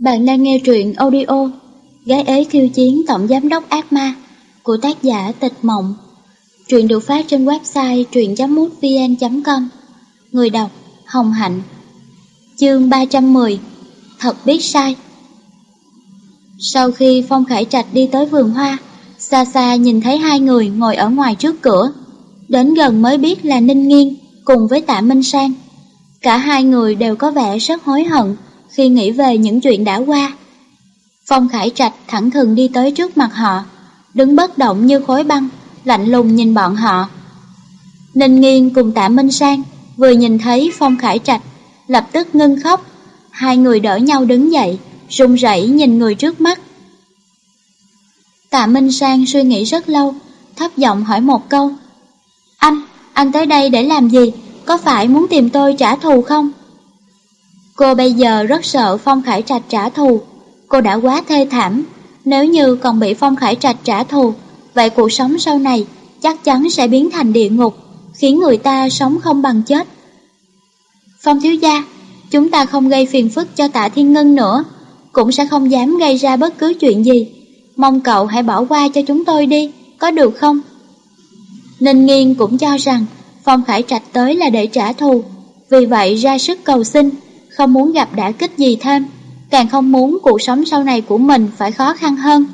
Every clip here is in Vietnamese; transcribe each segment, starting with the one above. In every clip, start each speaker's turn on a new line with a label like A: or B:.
A: Bạn đang nghe truyện audio Gái ế khiêu chiến tổng giám đốc ác ma của tác giả Tịch Mộng. Truyện được phát trên website truyện.mútvn.com Người đọc Hồng Hạnh Chương 310 Thật biết sai Sau khi Phong Khải Trạch đi tới vườn hoa, xa xa nhìn thấy hai người ngồi ở ngoài trước cửa. Đến gần mới biết là Ninh Nghiên cùng với Tạ Minh Sang. Cả hai người đều có vẻ rất hối hận khi nghĩ về những chuyện đã qua. Phong Khải Trạch thẳng thừng đi tới trước mặt họ, đứng bất động như khối băng, lạnh lùng nhìn bọn họ. Ninh Nghiên cùng Tạ Minh Sang vừa nhìn thấy Phong Khải Trạch, lập tức ngưng khóc. Hai người đỡ nhau đứng dậy, run rẩy nhìn người trước mắt. Tạ Minh Sang suy nghĩ rất lâu, thấp giọng hỏi một câu. Anh, anh tới đây để làm gì? Có phải muốn tìm tôi trả thù không? Cô bây giờ rất sợ Phong Khải Trạch trả thù. Cô đã quá thê thảm. Nếu như còn bị Phong Khải Trạch trả thù, vậy cuộc sống sau này chắc chắn sẽ biến thành địa ngục, khiến người ta sống không bằng chết. Phong thiếu gia, chúng ta không gây phiền phức cho tạ thiên ngân nữa, cũng sẽ không dám gây ra bất cứ chuyện gì. Mong cậu hãy bỏ qua cho chúng tôi đi, có được không? Ninh nghiên cũng cho rằng Phong Khải Trạch tới là để trả thù, vì vậy ra sức cầu xin, không muốn gặp đả kích gì thêm, càng không muốn cuộc sống sau này của mình phải khó khăn hơn.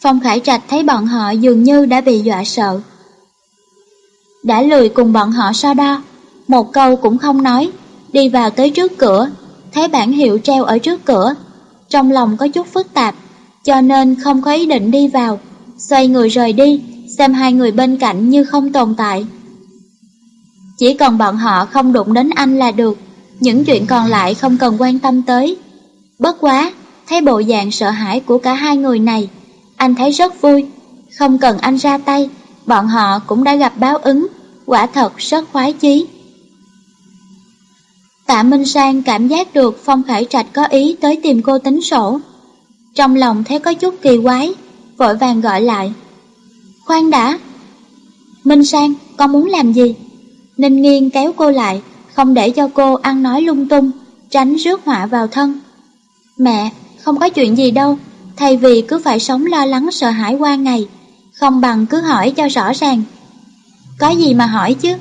A: Phong Khải Trạch thấy bọn họ dường như đã bị dọa sợ. Đã lười cùng bọn họ so đo, một câu cũng không nói, đi vào tới trước cửa, thấy bản hiệu treo ở trước cửa, trong lòng có chút phức tạp, cho nên không có ý định đi vào, xoay người rời đi, xem hai người bên cạnh như không tồn tại. Chỉ cần bọn họ không đụng đến anh là được, những chuyện còn lại không cần quan tâm tới. Bất quá, thấy bộ dạng sợ hãi của cả hai người này, anh thấy rất vui. Không cần anh ra tay, bọn họ cũng đã gặp báo ứng, quả thật rất khoái chí. Tạ Minh Sang cảm giác được Phong Khải Trạch có ý tới tìm cô tính sổ. Trong lòng thấy có chút kỳ quái, vội vàng gọi lại. Khoan đã! Minh Sang, con muốn làm gì? Ninh nghiêng kéo cô lại, không để cho cô ăn nói lung tung, tránh rước họa vào thân. Mẹ, không có chuyện gì đâu, thay vì cứ phải sống lo lắng sợ hãi qua ngày, không bằng cứ hỏi cho rõ ràng. Có gì mà hỏi chứ?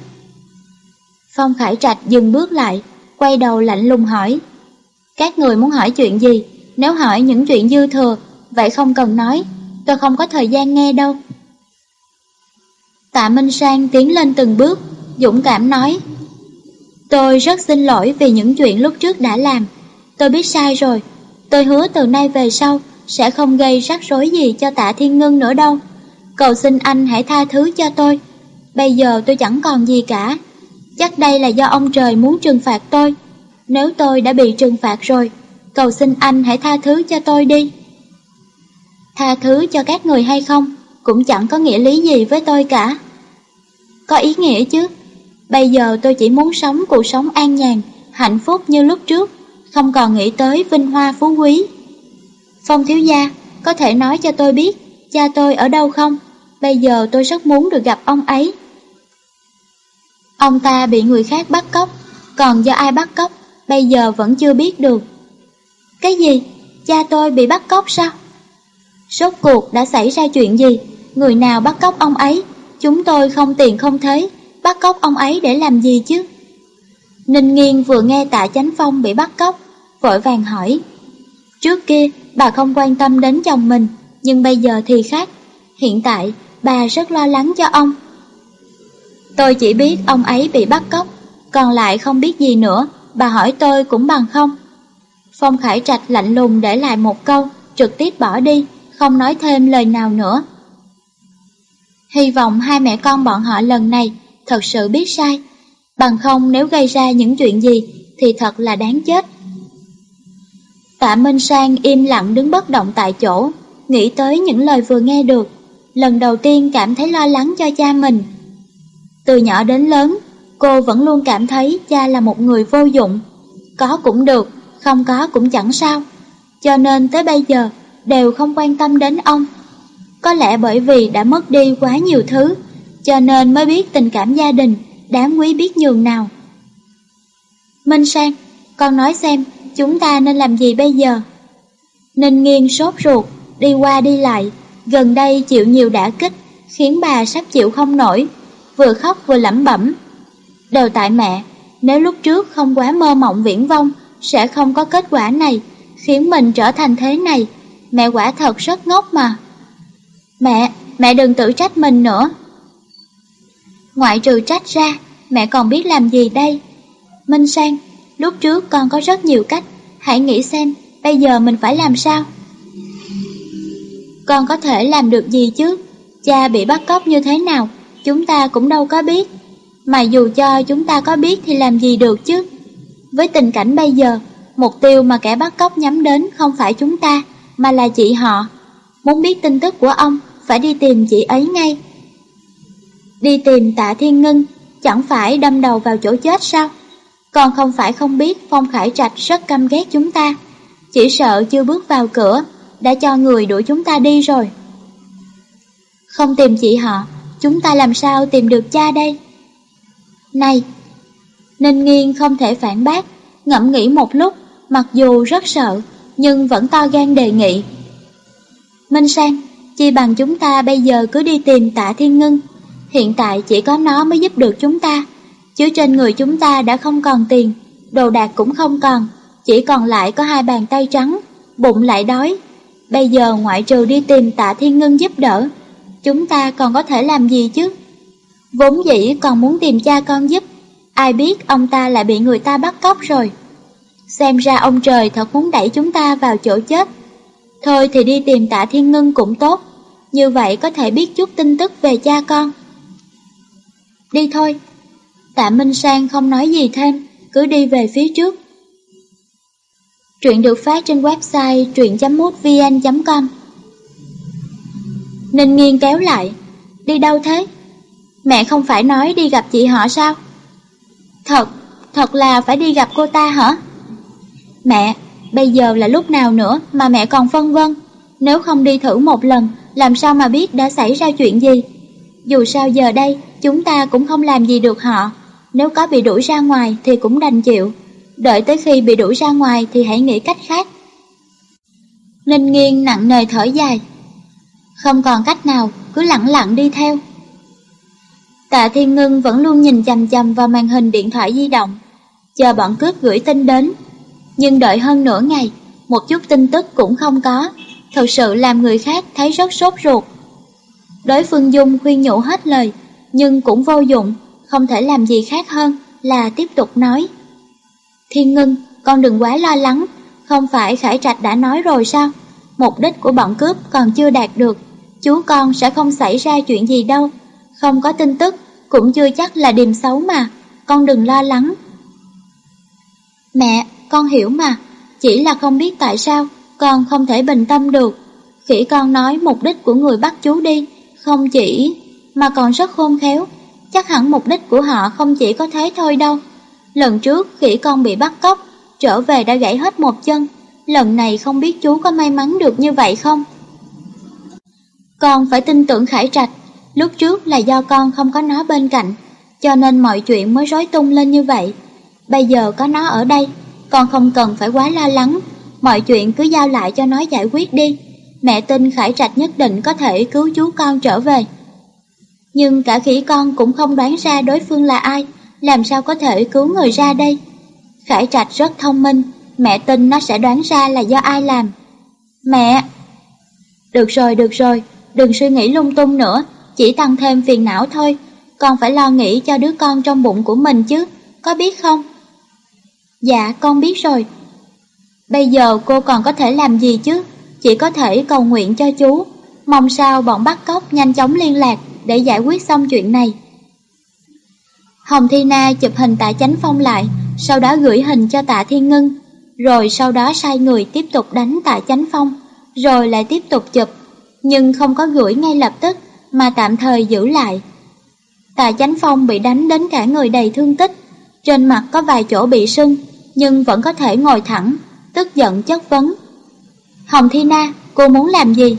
A: Phong Khải Trạch dừng bước lại, quay đầu lạnh lùng hỏi. Các người muốn hỏi chuyện gì? Nếu hỏi những chuyện dư thừa, vậy không cần nói, tôi không có thời gian nghe đâu. Tạ Minh Sang tiến lên từng bước, dũng cảm nói. Tôi rất xin lỗi vì những chuyện lúc trước đã làm. Tôi biết sai rồi. Tôi hứa từ nay về sau sẽ không gây rắc rối gì cho tạ thiên Ngưng nữa đâu. Cầu xin anh hãy tha thứ cho tôi. Bây giờ tôi chẳng còn gì cả. Chắc đây là do ông trời muốn trừng phạt tôi. Nếu tôi đã bị trừng phạt rồi, cầu xin anh hãy tha thứ cho tôi đi. Tha thứ cho các người hay không, cũng chẳng có nghĩa lý gì với tôi cả. Có ý nghĩa chứ. Bây giờ tôi chỉ muốn sống cuộc sống an nhàn, hạnh phúc như lúc trước, không còn nghĩ tới vinh hoa phú quý. Phong thiếu gia, có thể nói cho tôi biết cha tôi ở đâu không? Bây giờ tôi rất muốn được gặp ông ấy. Ông ta bị người khác bắt cóc, còn do ai bắt cóc, bây giờ vẫn chưa biết được. Cái gì? Cha tôi bị bắt cóc sao? Rốt cuộc đã xảy ra chuyện gì? Người nào bắt cóc ông ấy? Chúng tôi không tiền không thấy bắt cóc ông ấy để làm gì chứ? Ninh Nghiên vừa nghe tạ Chánh Phong bị bắt cóc, vội vàng hỏi. Trước kia, bà không quan tâm đến chồng mình, nhưng bây giờ thì khác. Hiện tại, bà rất lo lắng cho ông. Tôi chỉ biết ông ấy bị bắt cóc, còn lại không biết gì nữa, bà hỏi tôi cũng bằng không. Phong Khải Trạch lạnh lùng để lại một câu, trực tiếp bỏ đi, không nói thêm lời nào nữa. Hy vọng hai mẹ con bọn họ lần này thật sự biết sai, bằng không nếu gây ra những chuyện gì thì thật là đáng chết. Tạ Minh Sang im lặng đứng bất động tại chỗ, nghĩ tới những lời vừa nghe được, lần đầu tiên cảm thấy lo lắng cho cha mình. Từ nhỏ đến lớn, cô vẫn luôn cảm thấy cha là một người vô dụng, có cũng được, không có cũng chẳng sao, cho nên tới bây giờ đều không quan tâm đến ông. Có lẽ bởi vì đã mất đi quá nhiều thứ, cho nên mới biết tình cảm gia đình đáng quý biết nhường nào. Minh Sang, con nói xem, chúng ta nên làm gì bây giờ? Ninh nghiêng sốt ruột, đi qua đi lại, gần đây chịu nhiều đả kích, khiến bà sắp chịu không nổi, vừa khóc vừa lẩm bẩm. Đều tại mẹ, nếu lúc trước không quá mơ mộng viễn vông, sẽ không có kết quả này, khiến mình trở thành thế này. Mẹ quả thật rất ngốc mà. Mẹ, mẹ đừng tự trách mình nữa. Ngoại trừ trách ra, mẹ còn biết làm gì đây? Minh Sang, lúc trước con có rất nhiều cách, hãy nghĩ xem bây giờ mình phải làm sao? Con có thể làm được gì chứ? Cha bị bắt cóc như thế nào, chúng ta cũng đâu có biết. Mà dù cho chúng ta có biết thì làm gì được chứ? Với tình cảnh bây giờ, mục tiêu mà kẻ bắt cóc nhắm đến không phải chúng ta, mà là chị họ. Muốn biết tin tức của ông, phải đi tìm chị ấy ngay. Đi tìm tạ thiên ngân, chẳng phải đâm đầu vào chỗ chết sao? Còn không phải không biết Phong Khải Trạch rất căm ghét chúng ta. Chỉ sợ chưa bước vào cửa, đã cho người đuổi chúng ta đi rồi. Không tìm chị họ, chúng ta làm sao tìm được cha đây? Này! Ninh Nghiên không thể phản bác, ngẫm nghĩ một lúc, mặc dù rất sợ, nhưng vẫn to gan đề nghị. Minh Sang, chi bằng chúng ta bây giờ cứ đi tìm tạ thiên ngân. Hiện tại chỉ có nó mới giúp được chúng ta, chứ trên người chúng ta đã không còn tiền, đồ đạc cũng không còn, chỉ còn lại có hai bàn tay trắng, bụng lại đói. Bây giờ ngoại trừ đi tìm tạ thiên ngân giúp đỡ, chúng ta còn có thể làm gì chứ? Vốn dĩ còn muốn tìm cha con giúp, ai biết ông ta lại bị người ta bắt cóc rồi. Xem ra ông trời thật muốn đẩy chúng ta vào chỗ chết. Thôi thì đi tìm tạ thiên ngân cũng tốt, như vậy có thể biết chút tin tức về cha con. Đi thôi. Tạ Minh Sang không nói gì thêm, cứ đi về phía trước. Truyện được phát trên website truyện.mútvn.com Ninh Nghiên kéo lại, đi đâu thế? Mẹ không phải nói đi gặp chị họ sao? Thật, thật là phải đi gặp cô ta hả? Mẹ, bây giờ là lúc nào nữa mà mẹ còn phân vân? Nếu không đi thử một lần, làm sao mà biết đã xảy ra chuyện gì? Dù sao giờ đây, chúng ta cũng không làm gì được họ. Nếu có bị đuổi ra ngoài thì cũng đành chịu. Đợi tới khi bị đuổi ra ngoài thì hãy nghĩ cách khác. Ninh nghiêng nặng nề thở dài. Không còn cách nào, cứ lặng lặng đi theo. Tạ Thiên Ngân vẫn luôn nhìn chằm chằm vào màn hình điện thoại di động, chờ bọn cướp gửi tin đến. Nhưng đợi hơn nửa ngày, một chút tin tức cũng không có, thật sự làm người khác thấy rất sốt ruột. Đối phương Dung khuyên nhủ hết lời, nhưng cũng vô dụng, không thể làm gì khác hơn là tiếp tục nói. Thiên Ngân, con đừng quá lo lắng, không phải Khải Trạch đã nói rồi sao? Mục đích của bọn cướp còn chưa đạt được, chú con sẽ không xảy ra chuyện gì đâu. Không có tin tức, cũng chưa chắc là điềm xấu mà, con đừng lo lắng. Mẹ, con hiểu mà, chỉ là không biết tại sao con không thể bình tâm được. Khỉ con nói mục đích của người bắt chú đi, không chỉ, mà còn rất khôn khéo, chắc hẳn mục đích của họ không chỉ có thế thôi đâu. Lần trước khi con bị bắt cóc, trở về đã gãy hết một chân, lần này không biết chú có may mắn được như vậy không? Con phải tin tưởng Khải Trạch, Lúc trước là do con không có nó bên cạnh, cho nên mọi chuyện mới rối tung lên như vậy. Bây giờ có nó ở đây, con không cần phải quá lo lắng, mọi chuyện cứ giao lại cho nó giải quyết đi. Mẹ tin Khải Trạch nhất định có thể cứu chú con trở về. Nhưng cả khỉ con cũng không đoán ra đối phương là ai, làm sao có thể cứu người ra đây. Khải Trạch rất thông minh, mẹ tin nó sẽ đoán ra là do ai làm. Mẹ! Được rồi, được rồi, đừng suy nghĩ lung tung nữa, chỉ tăng thêm phiền não thôi, con phải lo nghĩ cho đứa con trong bụng của mình chứ, có biết không? Dạ, con biết rồi. Bây giờ cô còn có thể làm gì chứ? Chỉ có thể cầu nguyện cho chú, mong sao bọn bắt cóc nhanh chóng liên lạc để giải quyết xong chuyện này. Hồng Thi Na chụp hình tạ chánh phong lại, sau đó gửi hình cho tạ Thiên Ngân, rồi sau đó sai người tiếp tục đánh tạ chánh phong, rồi lại tiếp tục chụp, nhưng không có gửi ngay lập tức mà tạm thời giữ lại. Tạ Chánh Phong bị đánh đến cả người đầy thương tích, trên mặt có vài chỗ bị sưng, nhưng vẫn có thể ngồi thẳng, tức giận chất vấn. Hồng Thi Na, cô muốn làm gì?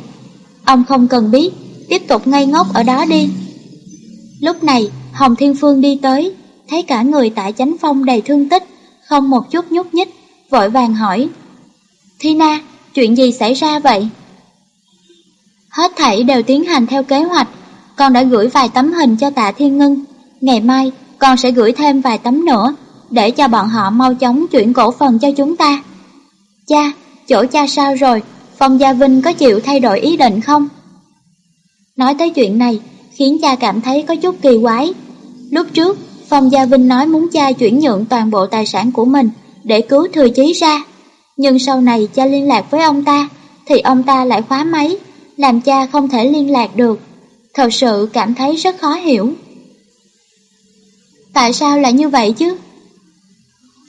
A: Ông không cần biết, tiếp tục ngây ngốc ở đó đi. Lúc này, Hồng Thiên Phương đi tới, thấy cả người tại Chánh Phong đầy thương tích, không một chút nhúc nhích, vội vàng hỏi. Thina, chuyện gì xảy ra vậy? Hết thảy đều tiến hành theo kế hoạch, con đã gửi vài tấm hình cho tạ Thiên Ngân. Ngày mai, con sẽ gửi thêm vài tấm nữa, để cho bọn họ mau chóng chuyển cổ phần cho chúng ta. Cha, chỗ cha sao rồi? Phong Gia Vinh có chịu thay đổi ý định không? Nói tới chuyện này, khiến cha cảm thấy có chút kỳ quái. Lúc trước, Phong Gia Vinh nói muốn cha chuyển nhượng toàn bộ tài sản của mình để cứu thừa chí ra. Nhưng sau này cha liên lạc với ông ta, thì ông ta lại khóa máy, làm cha không thể liên lạc được. Thật sự cảm thấy rất khó hiểu. Tại sao lại như vậy chứ?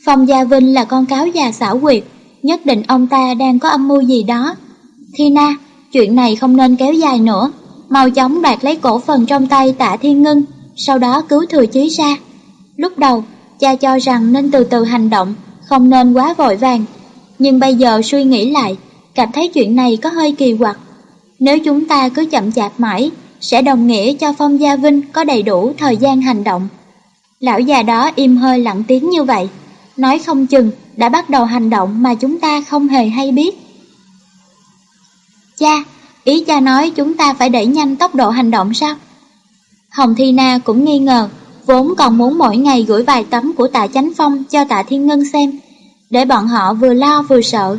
A: Phong Gia Vinh là con cáo già xảo quyệt, nhất định ông ta đang có âm mưu gì đó. Thina, chuyện này không nên kéo dài nữa, mau chóng đoạt lấy cổ phần trong tay tạ thiên ngân, sau đó cứu thừa chí ra. Lúc đầu, cha cho rằng nên từ từ hành động, không nên quá vội vàng. Nhưng bây giờ suy nghĩ lại, cảm thấy chuyện này có hơi kỳ quặc. Nếu chúng ta cứ chậm chạp mãi, sẽ đồng nghĩa cho Phong Gia Vinh có đầy đủ thời gian hành động. Lão già đó im hơi lặng tiếng như vậy, nói không chừng đã bắt đầu hành động mà chúng ta không hề hay biết. Cha, ý cha nói chúng ta phải đẩy nhanh tốc độ hành động sao? Hồng Thi Na cũng nghi ngờ, vốn còn muốn mỗi ngày gửi vài tấm của tạ Chánh Phong cho tạ Thiên Ngân xem, để bọn họ vừa lo vừa sợ.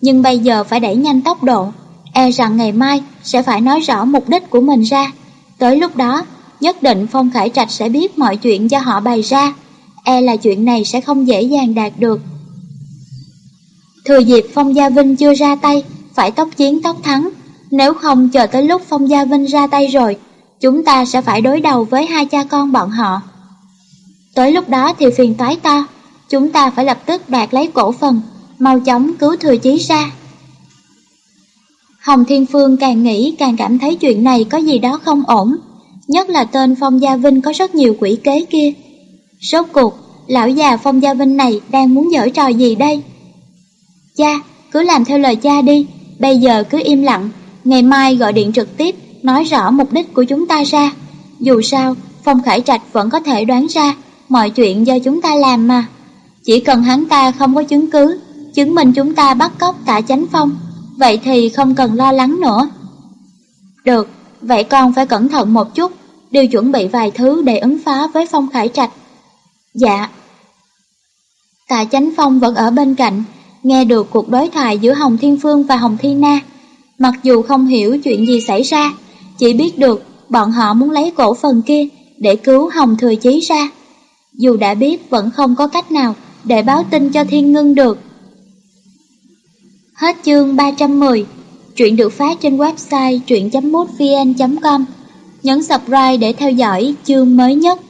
A: Nhưng bây giờ phải đẩy nhanh tốc độ, e rằng ngày mai sẽ phải nói rõ mục đích của mình ra. Tới lúc đó, nhất định Phong Khải Trạch sẽ biết mọi chuyện do họ bày ra, e là chuyện này sẽ không dễ dàng đạt được. Thừa dịp Phong Gia Vinh chưa ra tay, phải tốc chiến tốc thắng, nếu không chờ tới lúc Phong Gia Vinh ra tay rồi, chúng ta sẽ phải đối đầu với hai cha con bọn họ. Tới lúc đó thì phiền toái to, chúng ta phải lập tức đạt lấy cổ phần, mau chóng cứu thừa chí ra. Hồng Thiên Phương càng nghĩ càng cảm thấy chuyện này có gì đó không ổn, nhất là tên Phong Gia Vinh có rất nhiều quỷ kế kia. Sốt cuộc, lão già Phong Gia Vinh này đang muốn giở trò gì đây? Cha, cứ làm theo lời cha đi, bây giờ cứ im lặng, ngày mai gọi điện trực tiếp, nói rõ mục đích của chúng ta ra. Dù sao, Phong Khải Trạch vẫn có thể đoán ra mọi chuyện do chúng ta làm mà. Chỉ cần hắn ta không có chứng cứ, chứng minh chúng ta bắt cóc tạ chánh phong, vậy thì không cần lo lắng nữa. Được, vậy con phải cẩn thận một chút, đều chuẩn bị vài thứ để ứng phá với Phong Khải Trạch. Dạ. Tạ Chánh Phong vẫn ở bên cạnh, nghe được cuộc đối thoại giữa Hồng Thiên Phương và Hồng Thi Na. Mặc dù không hiểu chuyện gì xảy ra, chỉ biết được bọn họ muốn lấy cổ phần kia để cứu Hồng Thừa Chí ra. Dù đã biết vẫn không có cách nào để báo tin cho Thiên Ngân được. Hết chương 310 chuyện được phát trên website truyện.mútvn.com Nhấn subscribe để theo dõi chương mới nhất.